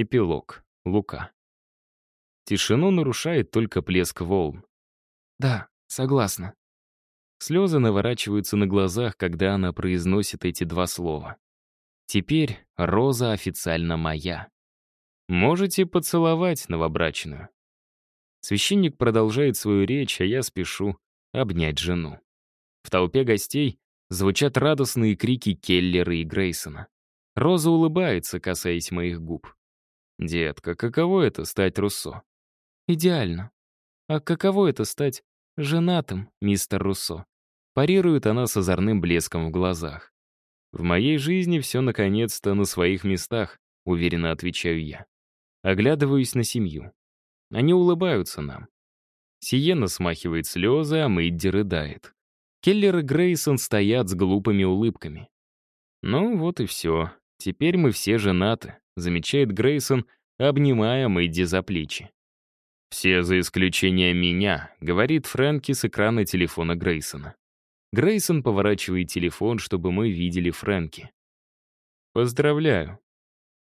Эпилог. Лука. Тишину нарушает только плеск волн. Да, согласна. Слезы наворачиваются на глазах, когда она произносит эти два слова. Теперь Роза официально моя. Можете поцеловать новобрачную. Священник продолжает свою речь, а я спешу обнять жену. В толпе гостей звучат радостные крики Келлера и Грейсона. Роза улыбается, касаясь моих губ. «Детка, каково это — стать Руссо?» Идеально. А каково это стать женатым, мистер Руссо? Парирует она с озорным блеском в глазах. «В моей жизни все наконец-то на своих местах», — уверенно отвечаю я. Оглядываюсь на семью. Они улыбаются нам. Сиена смахивает слезы, а Мэйдди рыдает. Келлер и Грейсон стоят с глупыми улыбками. «Ну вот и все. Теперь мы все женаты», — замечает Грейсон, обнимая Мэйдди за плечи. «Все за исключением меня», — говорит Фрэнки с экрана телефона Грейсона. Грейсон поворачивает телефон, чтобы мы видели Фрэнки. «Поздравляю.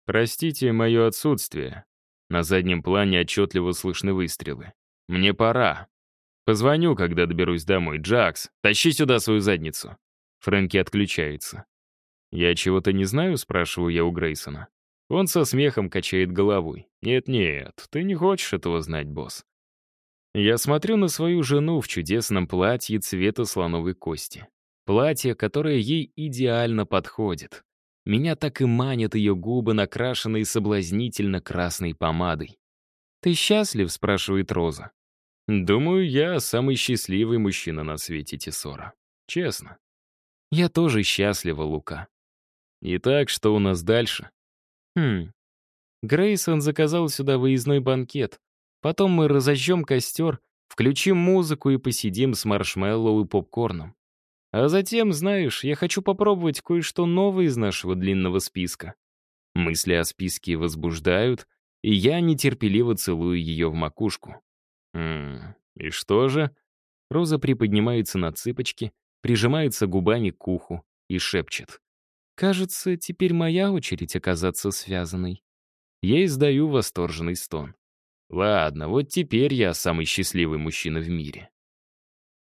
Простите мое отсутствие». На заднем плане отчетливо слышны выстрелы. «Мне пора. Позвоню, когда доберусь домой. Джакс, тащи сюда свою задницу». Фрэнки отключается. «Я чего-то не знаю?» — спрашиваю я у Грейсона. Он со смехом качает головой. «Нет-нет, ты не хочешь этого знать, босс». Я смотрю на свою жену в чудесном платье цвета слоновой кости. Платье, которое ей идеально подходит. Меня так и манят ее губы, накрашенные соблазнительно красной помадой. «Ты счастлив?» — спрашивает Роза. «Думаю, я самый счастливый мужчина на свете, Тесора. Честно». «Я тоже счастлива, Лука». «Итак, что у нас дальше?» Хм. Грейсон заказал сюда выездной банкет. Потом мы разожжем костер, включим музыку и посидим с маршмеллоу и попкорном. А затем, знаешь, я хочу попробовать кое-что новое из нашего длинного списка. Мысли о списке возбуждают, и я нетерпеливо целую ее в макушку. «Ммм, и что же?» Роза приподнимается на цыпочки, прижимается губами к уху и шепчет. Кажется, теперь моя очередь оказаться связанной. Я издаю восторженный стон. Ладно, вот теперь я самый счастливый мужчина в мире.